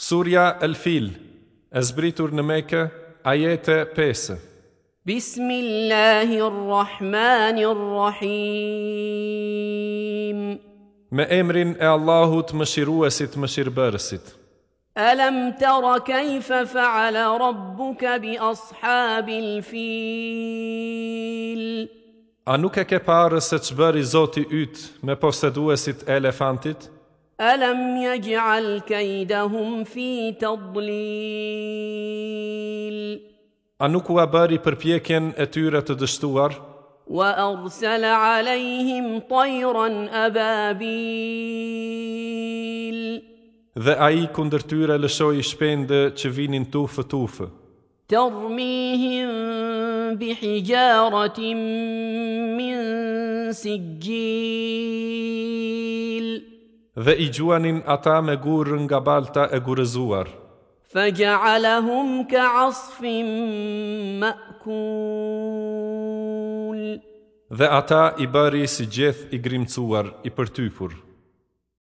Surja El Fil, e zbritur në meke, ajete 5. Bismillahirrahmanirrahim. Me emrin e Allahut më shiruesit më shirëbërësit. Alam tara kayfa fa'ala rabbuka bi ashabil fil A nuk e ke parë se ç'bëri Zoti i yt me poseduesit e elefantit? alam yaj'al kaydahum fi tadlil A nuk u bëri përpjekjen e tyre të dështuar wa arsala alayhim tayran ababil Dhe ai kundër tyre lëshoi shpendë që vinin tufë tufë Tërmihim bi hijaratin min sijjil dhe i gjuanin ata me gurë nga balta e gurëzuar. Fëgjallahum ka asfim më kul. Dhe ata i bëri si gjeth i grimcuar, i përtypur.